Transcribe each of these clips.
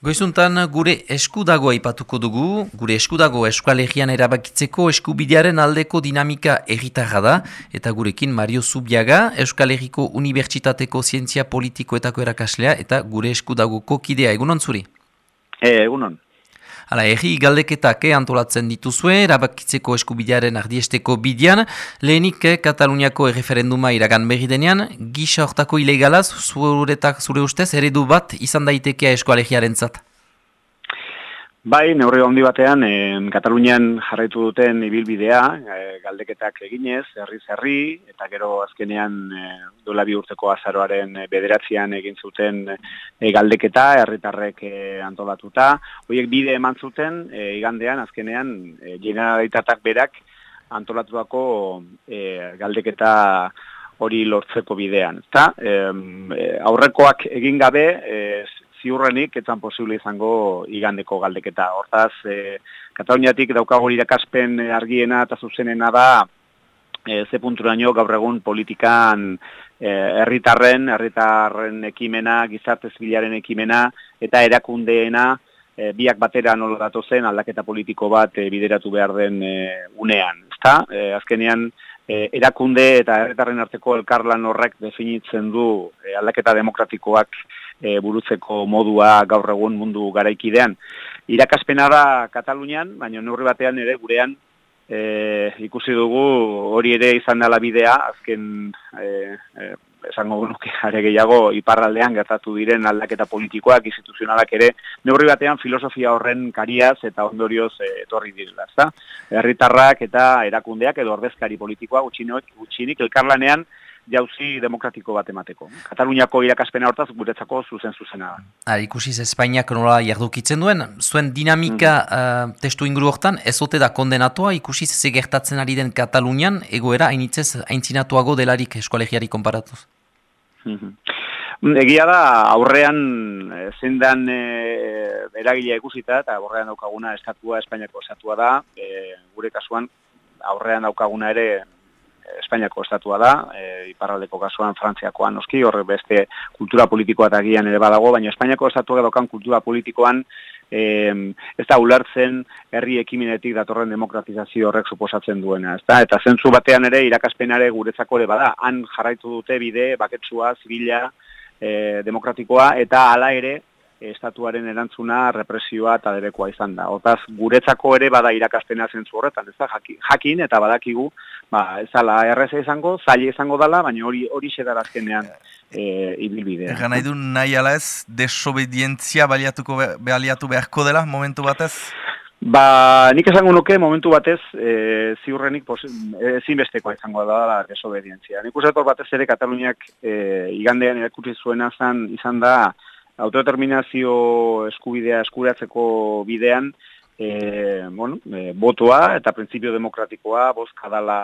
Goizuntan gure eskudago aipatuko dugu, gure eskudago eskualegian erabakitzeko eskubidearen aldeko dinamika egitarra da, eta gurekin Mario Zubiaga, Euskalegiko Unibertsitateko Zientzia Politikoetako erakaslea, eta gure eskudagoko kidea, egunon zuri? E, egunon. Hala, erri galdeketak eh, antolatzen dituzue, erabakitzeko eskubidearen ardiesteko bidean, lehenik eh, Kataluniako erreferenduma iragan berri denean, gisa hortako ilegalaz, zuretak zure ustez, eredu bat izan daitekea eskualegiaren zat? Bai, neurri handi batean, eh, Katalunian jarraitu duten ibilbidea, eh, galdeketak eginez, herri zerri, eta gero azkenean eh, dola bi urteko azaroaren eh, bederatzean egin zuten eh, galdeketa, herritarrek eh, antolatuta. Hoiek bide eman zuten, eh, igandean, azkenean, eh, generalitatak berak antolatuako eh, galdeketa hori lortzeko bidean. Eta, eh, aurrekoak egin gabe, eh, ziurrenik etzan posible izango igandeko galdeketa. Hortaz, e, Kataluniatik daukago irakaspen argiena eta zuzenena da e, ze punturaino gaur egun politikan e, herritarren, herritarren ekimena, gizarte zibilaren ekimena eta erakundeena e, biak batera nola datu zen aldaketa politiko bat e, bideratu behar den e, unean. Ezta? E, azkenean, e, erakunde eta herritarren arteko elkarlan horrek definitzen du aldaketa demokratikoak e, burutzeko modua gaur egun mundu garaikidean. Irakaspena da Katalunian, baina neurri batean ere gurean e, ikusi dugu hori ere izan dela bidea, azken e, e, esango nuke are gehiago iparraldean gertatu diren aldaketa politikoak, instituzionalak ere, neurri batean filosofia horren kariaz eta ondorioz etorri direla, ezta? Herritarrak eta erakundeak edo ordezkari politikoa gutxinik elkarlanean jauzi demokratiko bat emateko. Kataluniako irakaspena hortaz guretzako zuzen zuzena. Ha, ikusiz Espainiak nola jardukitzen duen, zuen dinamika mm testu inguru hortan, ez ote da kondenatua, ikusiz ze gertatzen ari den Katalunian, egoera hainitzez haintzinatuago delarik eskolegiari konparatuz? Mhm. Egia da, aurrean eh, zendan e, eragilea ikusita, eta aurrean daukaguna estatua, Espainiako estatua da, e, gure kasuan, aurrean daukaguna ere Espainiako estatua da, e, iparraldeko kasuan Frantziakoan noski, horre beste kultura politikoa eta gian ere badago, baina Espainiako estatua dokan kultura politikoan e, ez da ulertzen herri ekimenetik datorren demokratizazio horrek suposatzen duena. Ez da? Eta zentzu batean ere irakaspenare guretzako ere bada, han jarraitu dute bide, baketsua, zibila, e, demokratikoa, eta hala ere, estatuaren erantzuna represioa eta derekoa izan da. Otaz, guretzako ere bada irakastena zentzu horretan, ez da, jakin eta badakigu, ba, ez ala, erreza izango, zaila izango dala, baina hori hori xedar azkenean e, ibilbidea. Egan nahi du nahi ala ez, desobedientzia baliatuko baliatu beharko dela, momentu batez? Ba, nik esango nuke momentu batez e, ziurrenik ezinbestekoa izango da la desobedientzia. Nik usator batez ere Kataluniak e, igandean erakutsi zuena zan, izan da autodeterminazio eskubidea eskuratzeko bidean, e, bueno, e, botoa eta printzipio demokratikoa bozka dala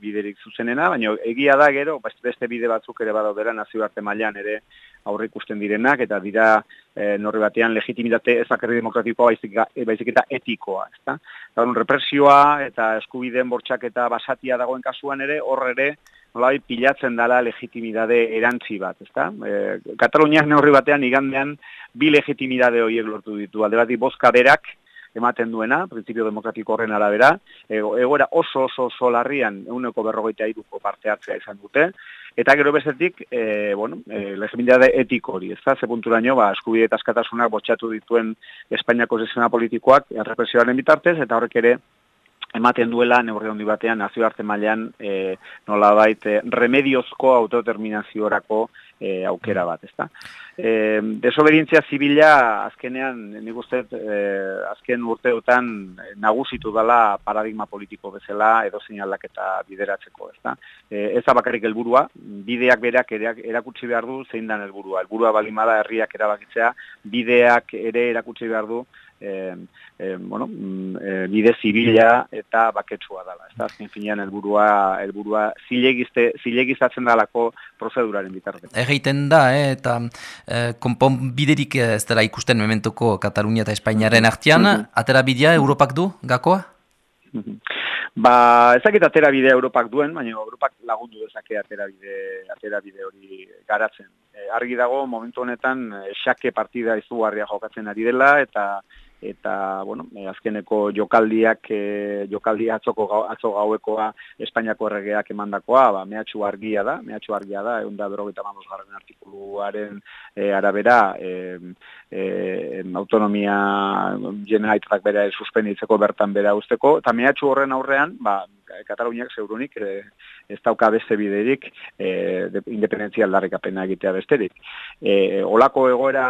biderik zuzenena, baina egia da gero, beste bide batzuk ere badaudera nazioarte mailan ere aurre ikusten direnak, eta dira e, norri batean legitimitate ezakarri demokratikoa baizik, e, baizik eta etikoa. Ezta? Eta, represioa eta eskubideen bortxak eta basatia dagoen kasuan ere, horre ere, nolai pilatzen dala legitimidade erantzi bat, ezta? E, Kataluniak neurri batean igandean bi legitimidade horiek lortu ditu. Alde bat, bozka berak, ematen duena, prinsipio demokratiko horren arabera, egoera oso oso oso larrian euneko berrogeita iruko parte hartzea izan dute, eta gero bezetik, e, bueno, e, etiko hori, ez da, ze punturaino, ba, eskubide eta askatasunak botxatu dituen Espainiako zizena politikoak, errepresioaren bitartez, eta horrek ere, ematen duela neurri handi batean nazioarte mailean e, nolabait e, remediozko autodeterminaziorako e, aukera bat, ezta. E, desobedientzia zibila azkenean nik uste e, azken urteotan nagusitu dela paradigma politiko bezala edo aldaketa bideratzeko, ezta. E, ez da bakarrik helburua, bideak berak erakutsi behar du zein dan helburua. Helburua balimada herriak erabakitzea, bideak ere erakutsi behar du e, e, bueno, mm, e, bide zibila eta baketsua dela. Ez da, azken finean, elburua, elburua zilegizte, zilegizatzen dalako prozeduraren bitartez. Egiten da, eh, eta eh, konpon biderik ez dela ikusten mementuko Katalunia eta Espainiaren artian, mm atera bidea Europak du, gakoa? Ba, ezakit atera bidea Europak duen, baina Europak lagundu ezake atera bide, atera bide hori garatzen. argi dago momentu honetan xake partida izugarria jokatzen ari dela eta eta bueno, e, azkeneko jokaldiak e, jokaldi atzoko gau, atzo gauekoa Espainiako erregeak emandakoa, ba mehatxu argia da, mehatxu argia da 155. garren artikuluaren e, arabera e, e, autonomia generalitzak bere suspenditzeko bertan bera usteko eta mehatxu horren aurrean, ba Kataluniak zeurunik e, ez dauka beste biderik e, de, independentzia aldarrikapena egitea besterik. E, olako egoera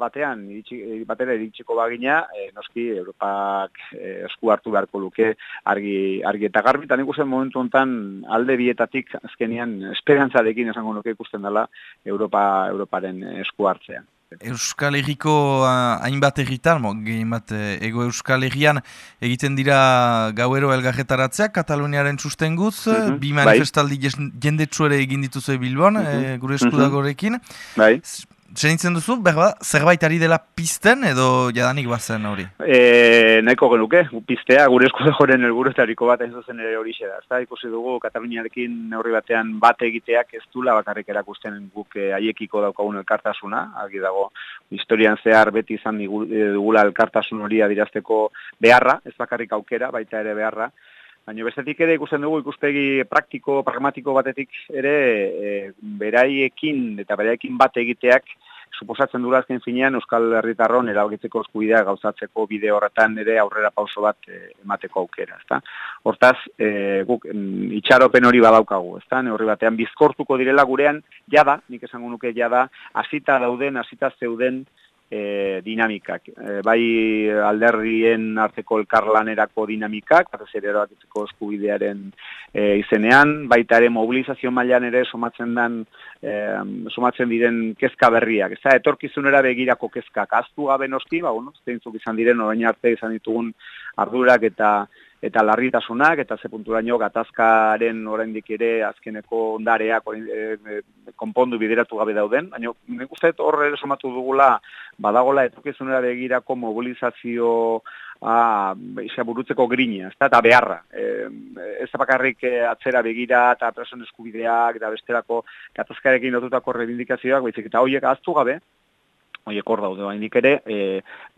batean, iritsi, batera iritsiko bagina, e, noski Europak e, esku hartu beharko luke argi, argi eta garbi, eta nik momentu honetan alde bietatik azkenian esperantzarekin esango nuke ikusten dela Europa, Europaren esku hartzean. Euskal Herriko hainbat erritan, gehin bat eh, ego Euskal Herrian egiten dira gauero elgarretaratzeak Kataluniaren sustenguz, mm -hmm. bi manifestaldi bai. jendetsu ere egin dituzu Bilbon, mm -hmm. e, gure eskudagorekin. Bai. Zenitzen duzu, berba, zerbait ari dela pizten edo jadanik bazen hori? E, nahiko genuke, piztea, gure eskude joren elburetariko bat ez duzen ere hori da. Eta ikusi dugu, Kataluniarekin neurri batean bat egiteak ez dula bakarrik erakusten guk e, aiekiko daukagun elkartasuna, argi dago, historian zehar beti izan e, dugula elkartasun hori adirazteko beharra, ez bakarrik aukera, baita ere beharra, Baina bestetik ere ikusten dugu ikuspegi praktiko, pragmatiko batetik ere e, beraiekin eta beraiekin bat egiteak suposatzen dura azken finean Euskal Herritarron erabakitzeko eskubidea gauzatzeko bide horretan ere aurrera pauso bat e, emateko aukera, ezta. Hortaz, e, guk mm, itxaropen hori badaukagu, ezta. Horri batean bizkortuko direla gurean jada, nik esango nuke jada, hasita dauden, hasita zeuden e, dinamikak. E, bai alderrien arteko elkarlanerako dinamikak, batez ere erabakitzeko eskubidearen e, izenean, baita ere mobilizazio mailan ere somatzen dan e, somatzen diren kezka berriak. Ez etorkizunera begirako kezkak aztu gabe noski, ba, bueno, zeintzuk izan diren, orain arte izan ditugun ardurak eta eta larritasunak eta ze punturaino gatazkaren oraindik ere azkeneko ondareak e, e, konpondu bideratu gabe dauden baina nik uste hor ere somatu dugula badagola etorkizunera begirako mobilizazio a isa burutzeko grina ezta? Ta beharra. E, ez bakarrik e, atzera begira eta presoen eskubideak eta besterako gatazkarekin lotutako reivindikazioak baizik eta hoiek ahztu gabe Oiek hor daude baindik ere, e,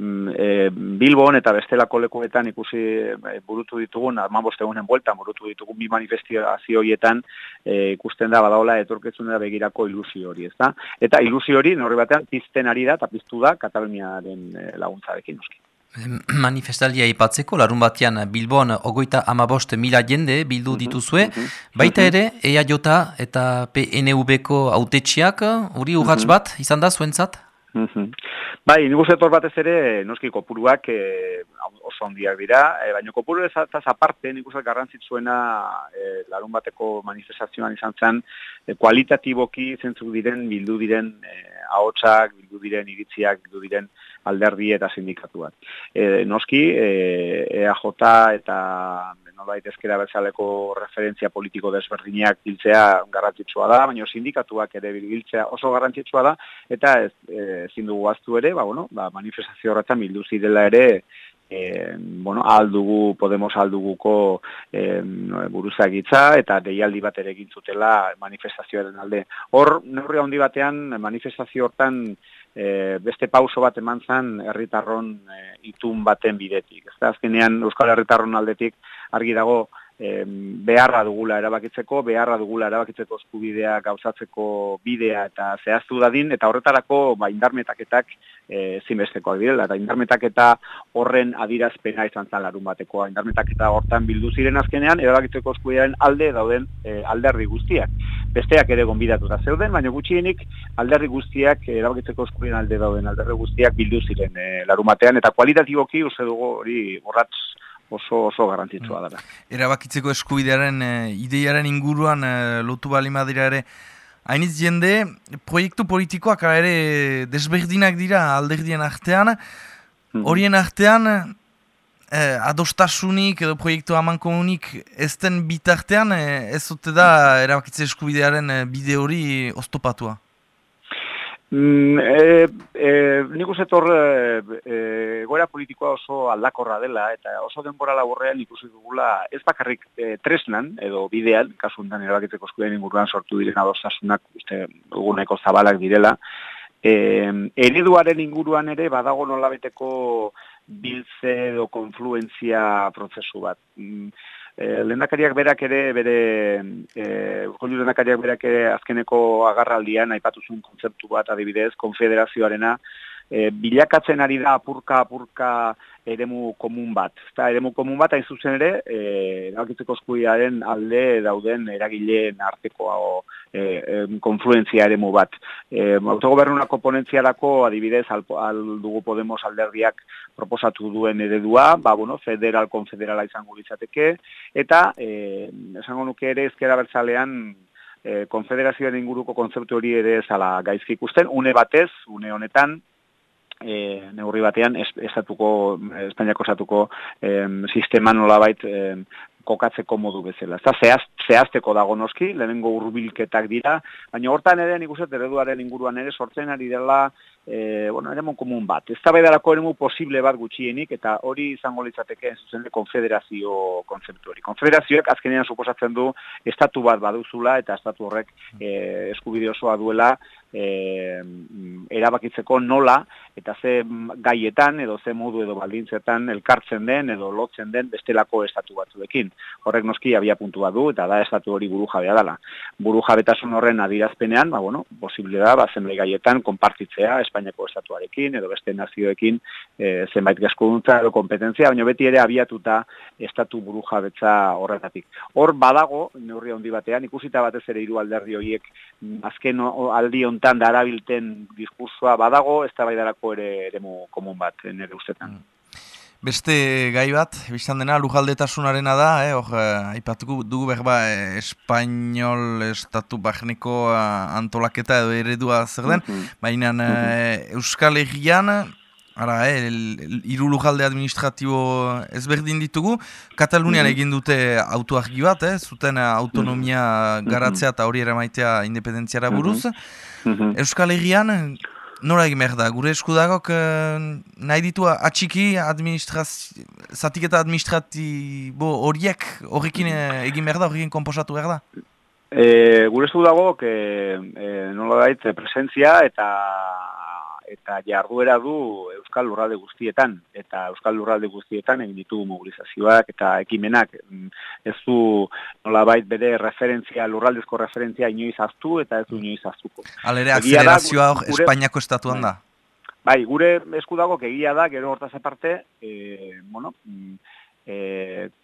e, Bilbon eta bestelako lekuetan ikusi e, burutu ditugun, arman boste egunen bueltan burutu ditugun bi manifestazio horietan e, ikusten da badaola etorkezunera begirako ilusio hori, ezta? Eta ilusio hori, norri batean, pizten ari da eta piztu da Kataluniaren laguntzarekin noski. Manifestaldia ipatzeko, larun batean Bilbon ogoita amabost mila jende bildu mhm, dituzue, mhm, baita mhm. ere EAJ eta PNV-ko autetxiak, hori urratz bat, izan da zuentzat? Bai, nigu zetor batez ere, noski kopuruak e, oso handiak dira, e, baina kopuru ez aparte, nigu zet garrantzitzuena e, larun bateko manifestazioan izan zen, e, kualitatiboki zentzuk diren, bildu diren e, ahotsak, bildu diren iritziak, bildu diren alderdi eta sindikatuak. E, noski, e, EAJ eta nolait ezkera bezaleko referentzia politiko desberdinak biltzea garrantzitsua da, baina sindikatuak ere biltzea oso garrantzitsua da, eta ez, ezin dugu aztu ere, ba, bueno, ba, manifestazio horretan bildu zidela ere, e, bueno, aldugu, Podemos alduguko e, buruzagitza eta deialdi bat ere egin zutela manifestazioaren alde. Hor, neurri handi batean, manifestazio hortan e, beste pauso bat eman zan herritarron e, itun baten bidetik. Ez da, azkenean Euskal Herritarron aldetik argi dago beharra dugula erabakitzeko, beharra dugula erabakitzeko eskubidea gauzatzeko bidea eta zehaztu dadin, eta horretarako ba, indarmetaketak e, zinbestekoak direla, eta indarmetaketa horren adirazpena izan zan larun batekoa, indarmetaketa hortan bildu ziren azkenean, erabakitzeko eskubidearen alde dauden e, alderri guztiak. Besteak ere gonbidatuta zeuden, baina gutxienik alderri guztiak, erabakitzeko eskubidearen alde dauden alderri guztiak bildu ziren e, larun batean, eta kualitatiboki uste dugu hori borratz oso oso garrantzitsua dela. Erabakitzeko eskubidearen e, ideiaren inguruan e, lotu bali madira ere hainiz jende proiektu politikoak ere desberdinak dira alderdien artean mhm. horien artean e, adostasunik edo proiektu haman komunik ez den bitartean ez zote da erabakitze eskubidearen bide hori oztopatua. Mm, e, e, nik tor, e, aldakorra dela, eta oso denbora laburrean ikusi dugula ez bakarrik e, tresnan, edo bidean, kasu enten erabakitzeko eskuden inguruan sortu diren adostasunak, uste, duguneko zabalak direla, e, ereduaren inguruan ere badago nolabeteko biltze edo konfluentzia prozesu bat. E, berak ere, bere, e, urkolu lehendakariak berak ere azkeneko agarraldian, aipatuzun kontzeptu bat adibidez, konfederazioarena, e, bilakatzen ari da apurka apurka eremu komun bat. Eta eremu komun bat hain zuzen ere, e, erakitzeko eskudiaren alde dauden eragileen arteko e, e, konfluenzia eremu bat. E, autogobernunako ponentziarako adibidez al, al dugu Podemos alderdiak proposatu duen eredua, ba, bueno, federal, konfederala izango litzateke, eta e, esango nuke ere ezkera bertzalean e, konfederazioen inguruko kontzeptu hori ere zala gaizki ikusten, une batez, une honetan, e, neurri batean estatuko Espainiako estatuko em, sistema nolabait em, kokatzeko modu bezala. Ez zehaz, zehazteko dago noski, lehenengo urbilketak dira, baina hortan ere nik uste ereduaren inguruan ere sortzen ari dela e, bueno, eremu komun bat. Ez tabaidarako eremu posible bat gutxienik, eta hori izango litzateke zuzen de konfederazio konzeptu hori. Konfederazioek azkenean suposatzen du estatu bat baduzula, eta estatu horrek e, eskubide osoa duela e, erabakitzeko nola eta ze gaietan edo ze modu edo baldintzetan elkartzen den edo lotzen den bestelako estatu batzuekin. Horrek noski abia puntua du eta da estatu hori buru jabea dela. Buru jabetasun horren adirazpenean, ba, bueno, posible da, ba, zenbait gaietan, konpartitzea Espainiako estatuarekin edo beste nazioekin e, zenbait gaskuntza edo kompetentzia, baina beti ere abiatuta estatu buru jabetza horretatik. Hor badago, neurri handi batean, ikusita batez ere hiru alderdi horiek azken aldi hontan darabilten diskursoa badago, ez baidarako ere eremu komun bat, nire ustetan. Mm. Beste gai bat, biztan dena, lujaldetasunarena da, eh, or, eh, aipatuko dugu berba eh, espainol estatu bagneko eh, antolaketa edo eredua zer den, mm -hmm. baina eh, Euskal Herrian, ara, eh, iru lujalde administratibo ezberdin ditugu, Katalunian mm -hmm. egin dute autoargi bat, eh, zuten autonomia mm -hmm. garatzea eta hori maitea independentziara buruz, mm -hmm. Euskal Herrian, Nora egin behar da, gure eskudagok uh, nahi ditu atxiki zatik eta administratibo horiek horrekin uh, egin behar da, horrekin komposatu behar da? E, gure eskudagok e, e, nola daitz presentzia eta eta jarduera du Euskal Lurralde guztietan, eta Euskal Lurralde guztietan egin ditugu mobilizazioak eta ekimenak mm, ez du nolabait bere referentzia, lurraldezko referentzia inoiz aztu eta ez du inoiz aztuko. Alere, akzelerazioa hor Espainiako estatuan da? Bai, gure eskudago egia da, gero hortaz aparte, e, bueno, mm,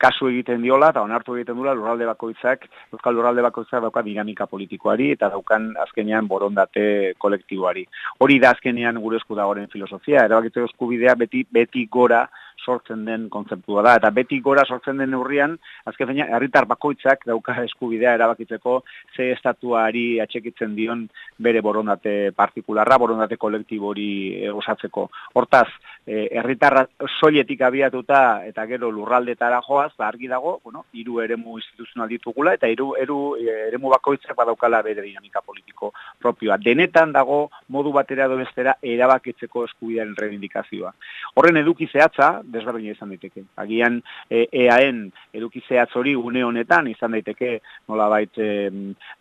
kasu egiten diola eta onartu egiten dula lurralde bakoitzak, euskal lurralde bakoitzak dauka dinamika politikoari eta daukan azkenean borondate kolektiboari. Hori da azkenean gure esku dagoren filosofia, erabakitzeko eskubidea beti, beti gora sortzen den kontzeptua da. Eta beti gora sortzen den neurrian, azken feina, herritar bakoitzak dauka eskubidea erabakitzeko ze estatuari atxekitzen dion bere borondate partikularra, borondate kolektibori e, osatzeko. Hortaz, e, herritarra soiletik abiatuta eta gero lurraldetara joaz, ba, argi dago, bueno, hiru eremu instituzional ditugula eta hiru eru e, eremu bakoitzak badaukala bere dinamika politiko propioa. Denetan dago modu batera do bestera erabakitzeko eskubidearen reivindikazioa. Horren eduki zehatza, desberdina izan daiteke. Agian e, EAN eduki zehatz hori une honetan izan daiteke nolabait e,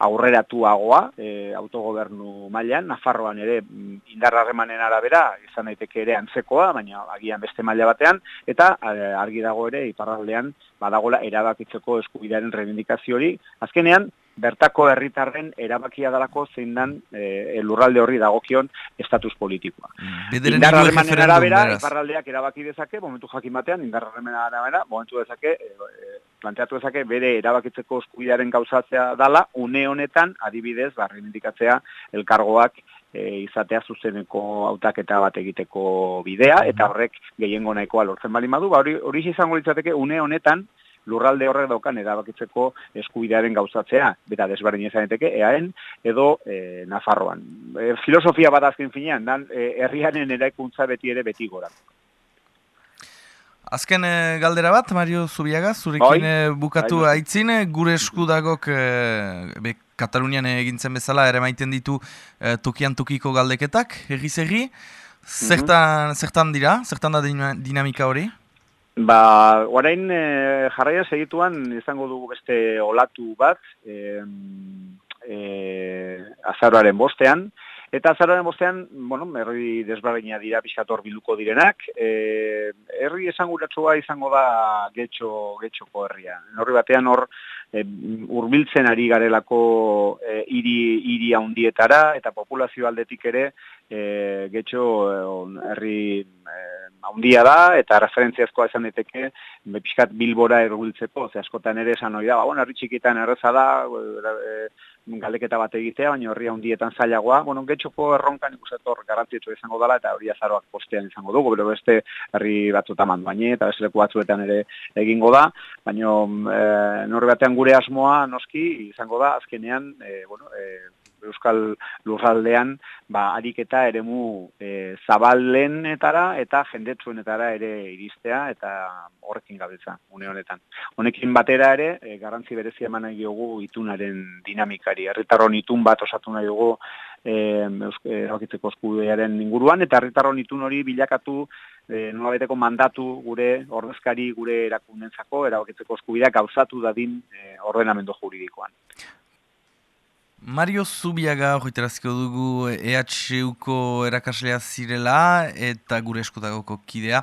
aurreratuagoa e, autogobernu mailan Nafarroan ere mm, indarrarremanen arabera izan daiteke ere antzekoa, baina agian beste maila batean eta argi dago ere iparraldean badagola erabakitzeko eskubidearen reivindikazio hori. Azkenean bertako herritarren erabakia dalako zein dan e, lurralde horri dagokion estatus politikoa. Mm. Indarrarremanen arabera, iparraldeak erabaki dezake, momentu jakin batean, indarrarremanen arabera, momentu dezake, e, e, planteatu dezake, bere erabakitzeko eskubidearen gauzatzea dala, une honetan, adibidez, barri indikatzea, elkargoak e, izatea zuzeneko hautaketa bat egiteko bidea, eta horrek gehiengo nahikoa lortzen bali madu, ba, hori, hori izango litzateke, une honetan, lurralde horrek daukan erabakitzeko eskubidearen gauzatzea, beta desberdin ezaneteke, eaen edo e, Nafarroan. E, filosofia bat azken finean, dan, e, herrianen eraikuntza beti ere beti gora. Azken e, galdera bat, Mario Zubiaga, zurekin bai, bukatu bai, aitzin, gure eskudagok e, Katalunian egintzen bezala ere maiten ditu e, tokian tokiko galdeketak, erriz erri. Zertan, mm zertan dira? Zertan da dinamika hori? Ba, orain e, jarraia segituan izango dugu beste olatu bat, e, e, azaroaren bostean, Eta azararen bostean, bueno, herri desberdina dira pixkator biluko direnak, e, herri esanguratsua izango da getxo, getxoko herria. Horri batean hor, e, urbiltzen ari garelako e, iri, iri handietara, eta populazio aldetik ere, e, getxo e, herri e, handia da, eta referentziazkoa izan diteke, pixkat bilbora erbiltzeko, ze askotan ere esan hori da, ba, bueno, herri txikitan erreza da, e, galdeketa bat egitea, baina horri handietan zailagoa. Bueno, getxoko erronkan ikusetor garantzietxo izango dela, eta hori azaroak postean izango dugu, bero beste herri batzuta manduaine, eta bezaleko batzuetan ere egingo da, baina e, norri batean gure asmoa noski izango da, azkenean, e, bueno, e, Euskal Lurraldean ba, ariketa eremu e, zabalenetara eta jendetsuenetara ere iristea eta horrekin gabiltza une honetan. Honekin batera ere, e, garrantzi berezia eman nahi dugu itunaren dinamikari. Herritarron itun bat osatu nahi dugu e, erabakitzeko eskudearen inguruan, eta herritarron itun hori bilakatu e, nolabeteko mandatu gure ordezkari gure erakundentzako, erabakitzeko eskubideak gauzatu dadin e, ordenamendu juridikoan. Mario Zubiaga horretarazko dugu EHUko erakaslea zirela eta gure eskutagoko kidea.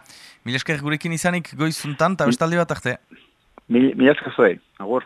Mila esker gurekin izanik goizuntan eta bestaldi bat arte. Mila esker zoe, agur.